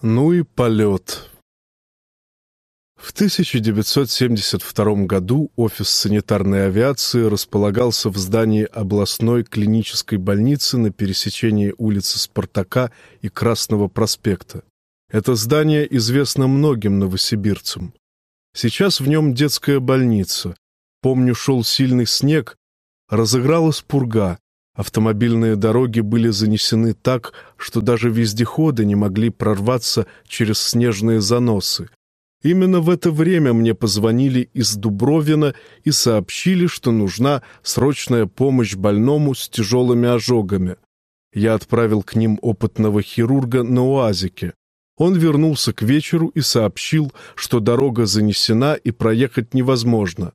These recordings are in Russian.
Ну и полет. В 1972 году офис санитарной авиации располагался в здании областной клинической больницы на пересечении улицы Спартака и Красного проспекта. Это здание известно многим новосибирцам. Сейчас в нем детская больница. Помню, шел сильный снег, разыгралась пурга, Автомобильные дороги были занесены так, что даже вездеходы не могли прорваться через снежные заносы. Именно в это время мне позвонили из Дубровина и сообщили, что нужна срочная помощь больному с тяжелыми ожогами. Я отправил к ним опытного хирурга на УАЗике. Он вернулся к вечеру и сообщил, что дорога занесена и проехать невозможно.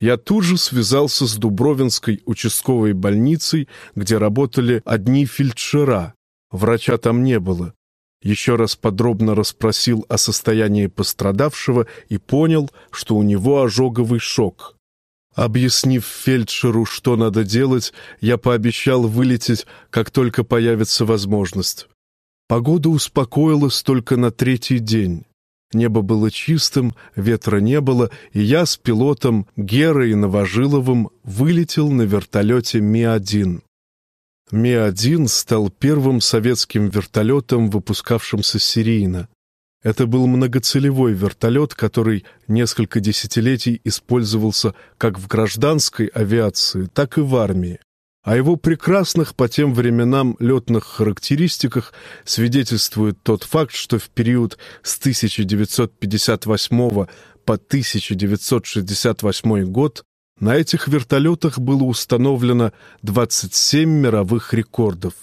Я тут же связался с Дубровинской участковой больницей, где работали одни фельдшера. Врача там не было. Еще раз подробно расспросил о состоянии пострадавшего и понял, что у него ожоговый шок. Объяснив фельдшеру, что надо делать, я пообещал вылететь, как только появится возможность. Погода успокоилась только на третий день. Небо было чистым, ветра не было, и я с пилотом Герой Новожиловым вылетел на вертолете Ми-1. Ми-1 стал первым советским вертолетом, выпускавшимся серийно. Это был многоцелевой вертолет, который несколько десятилетий использовался как в гражданской авиации, так и в армии. О его прекрасных по тем временам летных характеристиках свидетельствует тот факт, что в период с 1958 по 1968 год на этих вертолетах было установлено 27 мировых рекордов.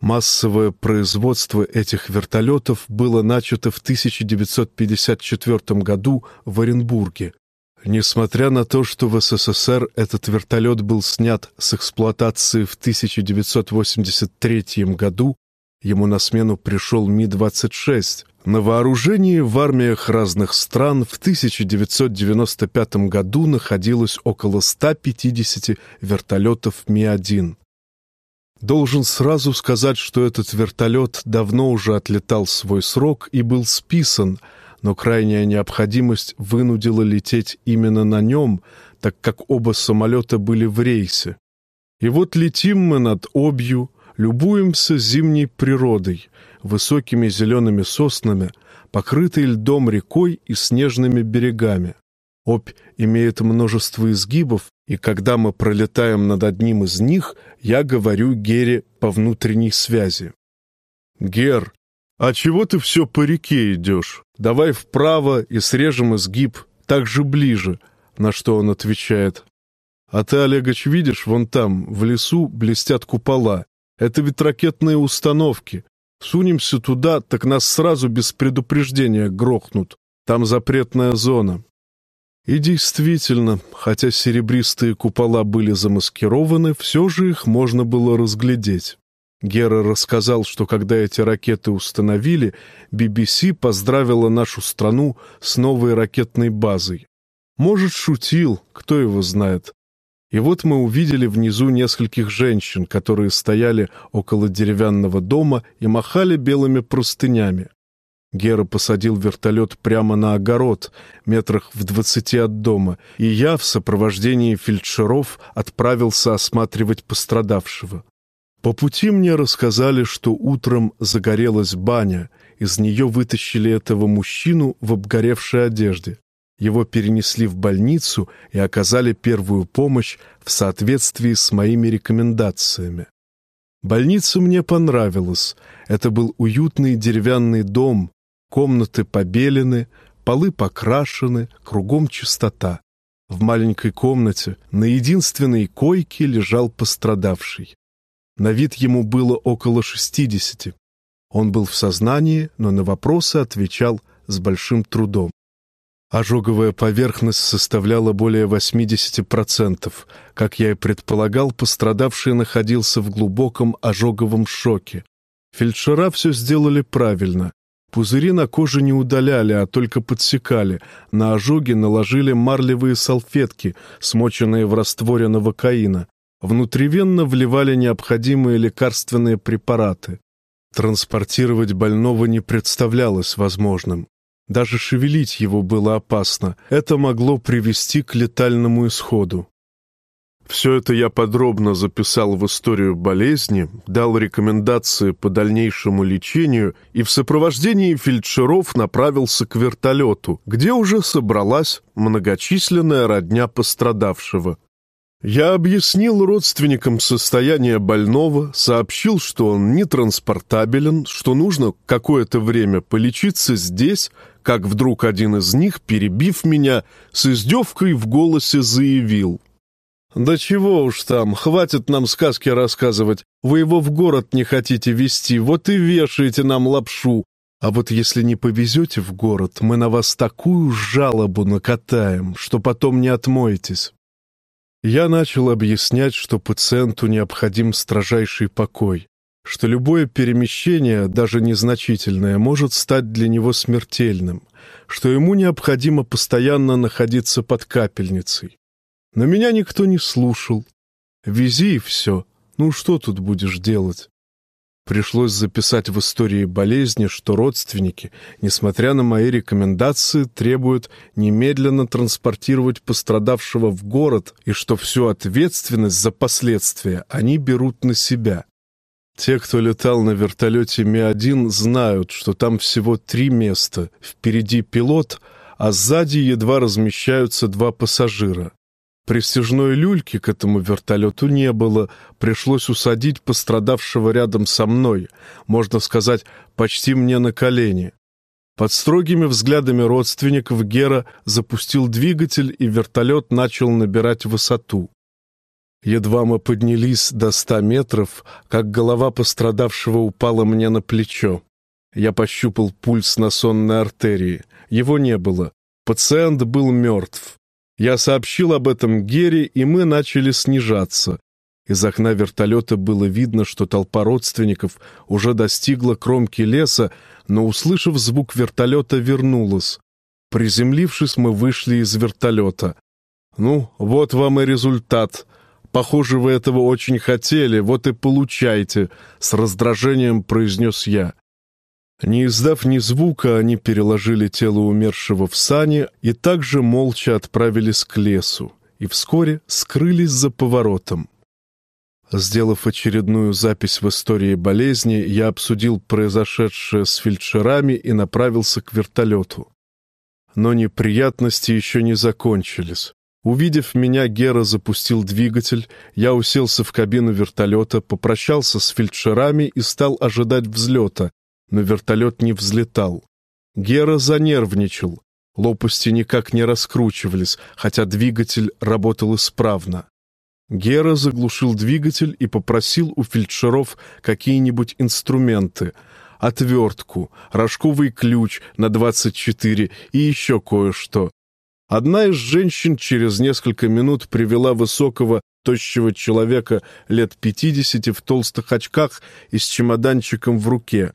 Массовое производство этих вертолетов было начато в 1954 году в Оренбурге. Несмотря на то, что в СССР этот вертолет был снят с эксплуатации в 1983 году, ему на смену пришел Ми-26. На вооружении в армиях разных стран в 1995 году находилось около 150 вертолетов Ми-1. Должен сразу сказать, что этот вертолет давно уже отлетал свой срок и был списан – но крайняя необходимость вынудила лететь именно на нем, так как оба самолета были в рейсе. И вот летим мы над Обью, любуемся зимней природой, высокими зелеными соснами, покрытой льдом рекой и снежными берегами. Обь имеет множество изгибов, и когда мы пролетаем над одним из них, я говорю Гере по внутренней связи. «Гер, «А чего ты все по реке идешь? Давай вправо и срежем изгиб, так же ближе», на что он отвечает. «А ты, Олегович, видишь, вон там, в лесу, блестят купола. Это ведь ракетные установки. Сунемся туда, так нас сразу без предупреждения грохнут. Там запретная зона». И действительно, хотя серебристые купола были замаскированы, все же их можно было разглядеть. Гера рассказал, что когда эти ракеты установили, BBC поздравила нашу страну с новой ракетной базой. Может, шутил, кто его знает. И вот мы увидели внизу нескольких женщин, которые стояли около деревянного дома и махали белыми простынями. Гера посадил вертолет прямо на огород, метрах в двадцати от дома, и я в сопровождении фельдшеров отправился осматривать пострадавшего. По пути мне рассказали, что утром загорелась баня, из нее вытащили этого мужчину в обгоревшей одежде. Его перенесли в больницу и оказали первую помощь в соответствии с моими рекомендациями. Больница мне понравилась. Это был уютный деревянный дом, комнаты побелены, полы покрашены, кругом чистота. В маленькой комнате на единственной койке лежал пострадавший. На вид ему было около шестидесяти. Он был в сознании, но на вопросы отвечал с большим трудом. Ожоговая поверхность составляла более 80%. Как я и предполагал, пострадавший находился в глубоком ожоговом шоке. Фельдшера все сделали правильно. Пузыри на коже не удаляли, а только подсекали. На ожоги наложили марлевые салфетки, смоченные в растворе новокаина. Внутривенно вливали необходимые лекарственные препараты. Транспортировать больного не представлялось возможным. Даже шевелить его было опасно. Это могло привести к летальному исходу. Все это я подробно записал в историю болезни, дал рекомендации по дальнейшему лечению и в сопровождении фельдшеров направился к вертолету, где уже собралась многочисленная родня пострадавшего. Я объяснил родственникам состояние больного, сообщил, что он не транспортабелен, что нужно какое-то время полечиться здесь, как вдруг один из них, перебив меня, с издевкой в голосе заявил. «Да чего уж там, хватит нам сказки рассказывать. Вы его в город не хотите везти, вот и вешаете нам лапшу. А вот если не повезете в город, мы на вас такую жалобу накатаем, что потом не отмоетесь». Я начал объяснять, что пациенту необходим строжайший покой, что любое перемещение, даже незначительное, может стать для него смертельным, что ему необходимо постоянно находиться под капельницей. Но меня никто не слушал. Вези и все. Ну что тут будешь делать? Пришлось записать в истории болезни, что родственники, несмотря на мои рекомендации, требуют немедленно транспортировать пострадавшего в город и что всю ответственность за последствия они берут на себя. Те, кто летал на вертолете Ми-1, знают, что там всего три места. Впереди пилот, а сзади едва размещаются два пассажира. Престижной люльки к этому вертолету не было, пришлось усадить пострадавшего рядом со мной, можно сказать, почти мне на колени. Под строгими взглядами родственников Гера запустил двигатель, и вертолет начал набирать высоту. Едва мы поднялись до ста метров, как голова пострадавшего упала мне на плечо. Я пощупал пульс на сонной артерии. Его не было. Пациент был мертв. Я сообщил об этом Гере, и мы начали снижаться. Из окна вертолета было видно, что толпа родственников уже достигла кромки леса, но, услышав звук вертолета, вернулась. Приземлившись, мы вышли из вертолета. «Ну, вот вам и результат», Похоже, вы этого очень хотели, вот и получайте», — с раздражением произнес я. Не издав ни звука, они переложили тело умершего в сани и также молча отправились к лесу, и вскоре скрылись за поворотом. Сделав очередную запись в истории болезни, я обсудил произошедшее с фельдшерами и направился к вертолету. Но неприятности еще не закончились. Увидев меня, Гера запустил двигатель, я уселся в кабину вертолета, попрощался с фельдшерами и стал ожидать взлета, но вертолет не взлетал. Гера занервничал, лопасти никак не раскручивались, хотя двигатель работал исправно. Гера заглушил двигатель и попросил у фельдшеров какие-нибудь инструменты, отвертку, рожковый ключ на 24 и еще кое-что. Одна из женщин через несколько минут привела высокого, тощего человека лет пятидесяти в толстых очках и с чемоданчиком в руке.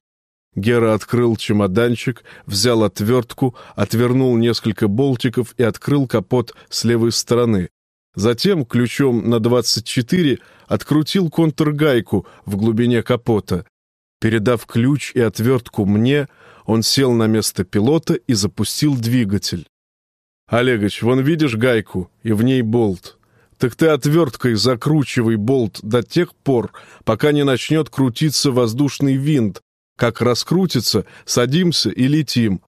Гера открыл чемоданчик, взял отвертку, отвернул несколько болтиков и открыл капот с левой стороны. Затем ключом на 24 открутил контргайку в глубине капота. Передав ключ и отвертку мне, он сел на место пилота и запустил двигатель. Олегович, вон видишь гайку, и в ней болт. Так ты отверткой закручивай болт до тех пор, пока не начнет крутиться воздушный винт. Как раскрутится, садимся и летим.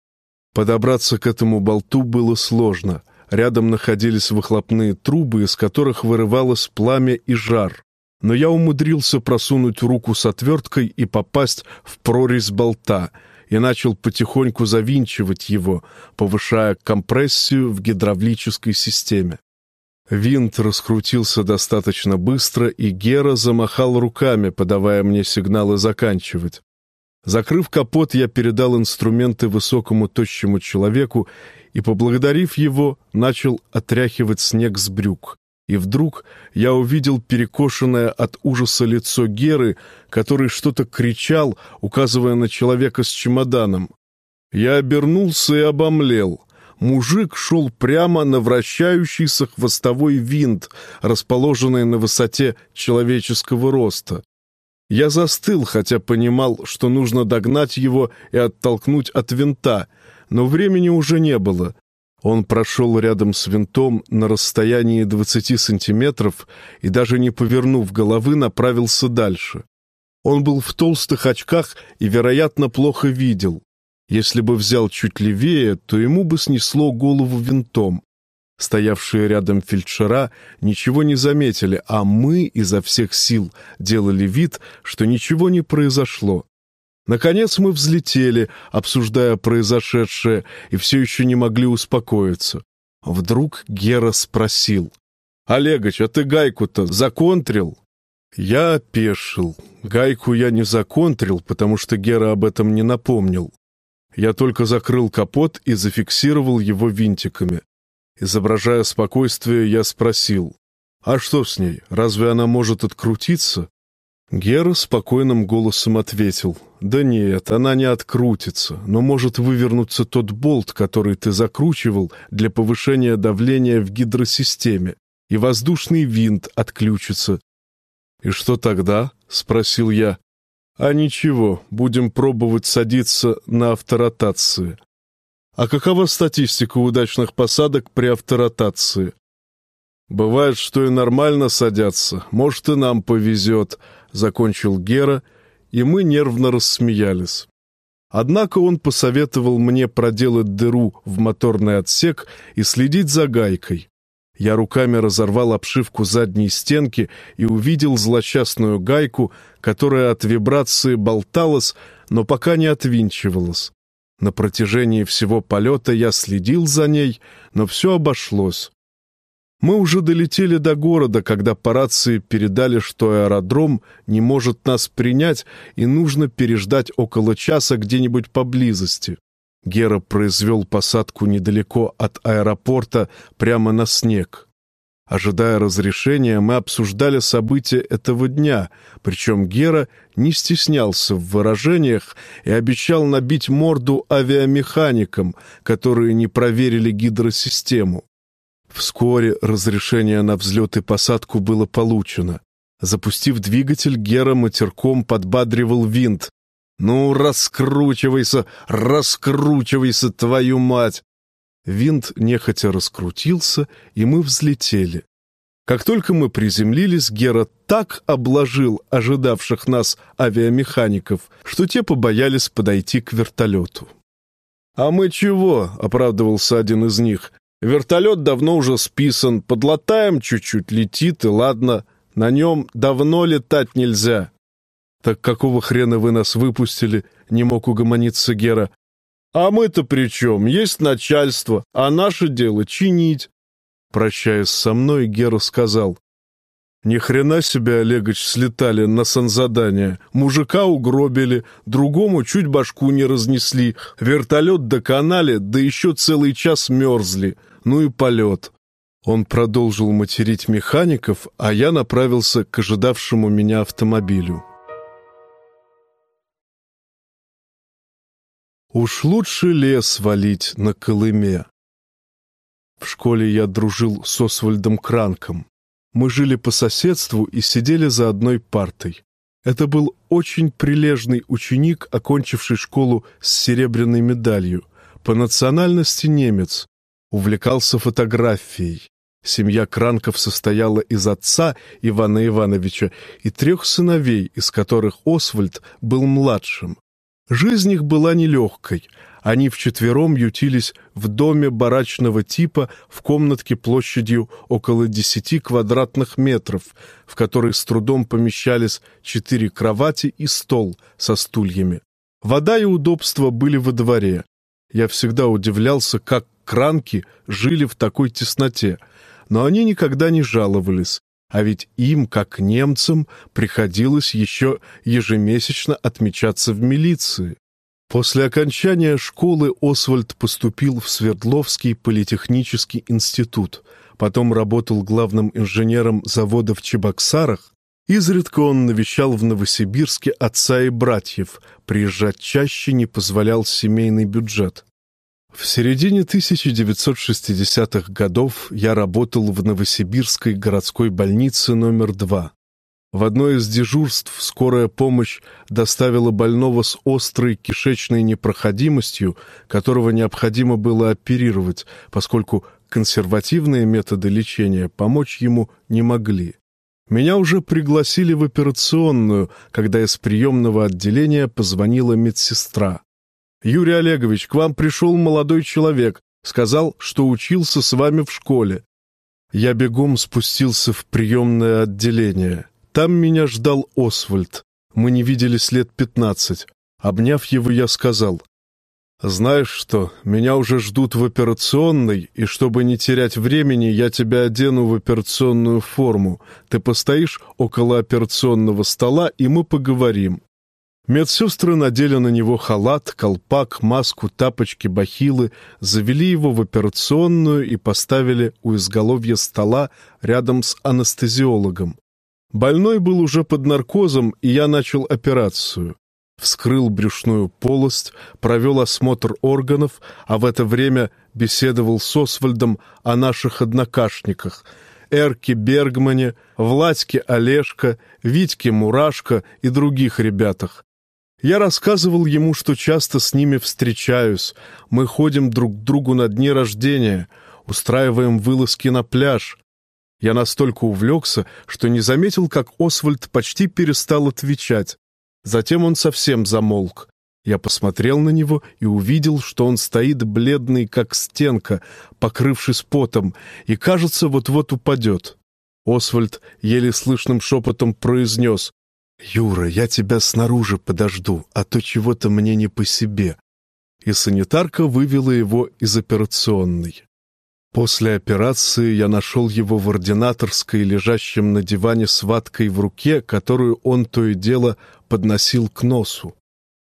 Подобраться к этому болту было сложно. Рядом находились выхлопные трубы, из которых вырывалось пламя и жар. Но я умудрился просунуть руку с отверткой и попасть в прорезь болта — и начал потихоньку завинчивать его, повышая компрессию в гидравлической системе. Винт раскрутился достаточно быстро, и Гера замахал руками, подавая мне сигналы заканчивать. Закрыв капот, я передал инструменты высокому тощему человеку и, поблагодарив его, начал отряхивать снег с брюк и вдруг я увидел перекошенное от ужаса лицо Геры, который что-то кричал, указывая на человека с чемоданом. Я обернулся и обомлел. Мужик шел прямо на вращающийся хвостовой винт, расположенный на высоте человеческого роста. Я застыл, хотя понимал, что нужно догнать его и оттолкнуть от винта, но времени уже не было. Он прошел рядом с винтом на расстоянии 20 сантиметров и, даже не повернув головы, направился дальше. Он был в толстых очках и, вероятно, плохо видел. Если бы взял чуть левее, то ему бы снесло голову винтом. Стоявшие рядом фельдшера ничего не заметили, а мы изо всех сил делали вид, что ничего не произошло. Наконец мы взлетели, обсуждая произошедшее, и все еще не могли успокоиться. Вдруг Гера спросил. «Олегач, а ты гайку-то законтрил?» Я опешил. Гайку я не законтрил, потому что Гера об этом не напомнил. Я только закрыл капот и зафиксировал его винтиками. Изображая спокойствие, я спросил. «А что с ней? Разве она может открутиться?» Гера спокойным голосом ответил. «Да нет, она не открутится, но может вывернуться тот болт, который ты закручивал для повышения давления в гидросистеме, и воздушный винт отключится». «И что тогда?» — спросил я. «А ничего, будем пробовать садиться на авторотации». «А какова статистика удачных посадок при авторотации?» «Бывает, что и нормально садятся. Может, и нам повезет», — закончил Гера, и мы нервно рассмеялись. Однако он посоветовал мне проделать дыру в моторный отсек и следить за гайкой. Я руками разорвал обшивку задней стенки и увидел злосчастную гайку, которая от вибрации болталась, но пока не отвинчивалась. На протяжении всего полета я следил за ней, но все обошлось. Мы уже долетели до города, когда по рации передали, что аэродром не может нас принять и нужно переждать около часа где-нибудь поблизости. Гера произвел посадку недалеко от аэропорта прямо на снег. Ожидая разрешения, мы обсуждали события этого дня, причем Гера не стеснялся в выражениях и обещал набить морду авиамеханикам, которые не проверили гидросистему. Вскоре разрешение на взлет и посадку было получено. Запустив двигатель, Гера матерком подбадривал винт. «Ну, раскручивайся, раскручивайся, твою мать!» Винт нехотя раскрутился, и мы взлетели. Как только мы приземлились, Гера так обложил ожидавших нас авиамехаников, что те побоялись подойти к вертолету. «А мы чего?» — оправдывался один из них. Вертолет давно уже списан, подлатаем чуть-чуть, летит, и ладно. На нем давно летать нельзя. Так какого хрена вы нас выпустили? Не мог угомониться Гера. А мы-то при чем? Есть начальство, а наше дело чинить. Прощаясь со мной, Гера сказал. Ни хрена себе, Олегович, слетали на санзадание. Мужика угробили, другому чуть башку не разнесли, вертолет доконали, да еще целый час мерзли. Ну и полет. Он продолжил материть механиков, а я направился к ожидавшему меня автомобилю. Уж лучше лес валить на Колыме. В школе я дружил с Освальдом Кранком. Мы жили по соседству и сидели за одной партой. Это был очень прилежный ученик, окончивший школу с серебряной медалью. По национальности немец. Увлекался фотографией. Семья Кранков состояла из отца Ивана Ивановича и трех сыновей, из которых Освальд был младшим. Жизнь их была нелегкой. Они вчетвером ютились в доме барачного типа в комнатке площадью около десяти квадратных метров, в которой с трудом помещались четыре кровати и стол со стульями. Вода и удобства были во дворе. Я всегда удивлялся, как кранки жили в такой тесноте, но они никогда не жаловались. А ведь им, как немцам, приходилось еще ежемесячно отмечаться в милиции. После окончания школы Освальд поступил в Свердловский политехнический институт, потом работал главным инженером завода в Чебоксарах, изредка он навещал в Новосибирске отца и братьев, приезжать чаще не позволял семейный бюджет. В середине 1960-х годов я работал в Новосибирской городской больнице номер 2. В одно из дежурств скорая помощь доставила больного с острой кишечной непроходимостью, которого необходимо было оперировать, поскольку консервативные методы лечения помочь ему не могли. Меня уже пригласили в операционную, когда из приемного отделения позвонила медсестра. «Юрий Олегович, к вам пришел молодой человек, сказал, что учился с вами в школе». Я бегом спустился в приемное отделение. Там меня ждал Освальд. Мы не виделись лет пятнадцать. Обняв его, я сказал, «Знаешь что, меня уже ждут в операционной, и чтобы не терять времени, я тебя одену в операционную форму. Ты постоишь около операционного стола, и мы поговорим». Медсестры надели на него халат, колпак, маску, тапочки, бахилы, завели его в операционную и поставили у изголовья стола рядом с анестезиологом. Больной был уже под наркозом, и я начал операцию вскрыл брюшную полость, провел осмотр органов, а в это время беседовал с Освальдом о наших однокашниках — Эрке Бергмане, Владьке Олежко, Витьке Мурашко и других ребятах. Я рассказывал ему, что часто с ними встречаюсь, мы ходим друг к другу на дни рождения, устраиваем вылазки на пляж. Я настолько увлекся, что не заметил, как Освальд почти перестал отвечать. Затем он совсем замолк. Я посмотрел на него и увидел, что он стоит бледный, как стенка, покрывшись потом, и, кажется, вот-вот упадет. Освальд еле слышным шепотом произнес «Юра, я тебя снаружи подожду, а то чего-то мне не по себе». И санитарка вывела его из операционной. После операции я нашел его в ординаторской, лежащем на диване с ваткой в руке, которую он то и дело подносил к носу.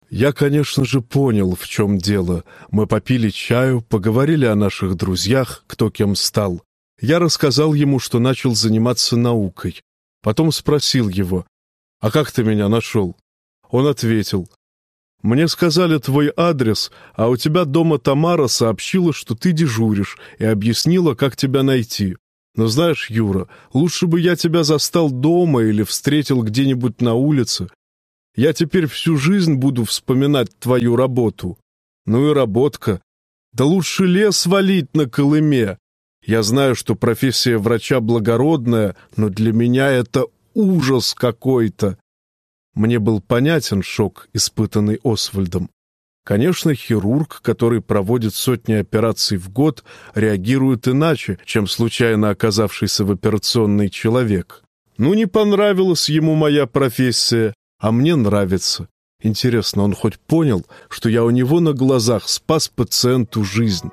Я, конечно же, понял, в чем дело. Мы попили чаю, поговорили о наших друзьях, кто кем стал. Я рассказал ему, что начал заниматься наукой. Потом спросил его, «А как ты меня нашел?» Он ответил, мне сказали твой адрес, а у тебя дома Тамара сообщила, что ты дежуришь, и объяснила, как тебя найти. Но знаешь, Юра, лучше бы я тебя застал дома или встретил где-нибудь на улице. Я теперь всю жизнь буду вспоминать твою работу. Ну и работка. Да лучше лес валить на Колыме. Я знаю, что профессия врача благородная, но для меня это ужас какой-то. Мне был понятен шок, испытанный Освальдом. Конечно, хирург, который проводит сотни операций в год, реагирует иначе, чем случайно оказавшийся в операционной человек. Ну, не понравилась ему моя профессия, а мне нравится. Интересно, он хоть понял, что я у него на глазах спас пациенту жизнь?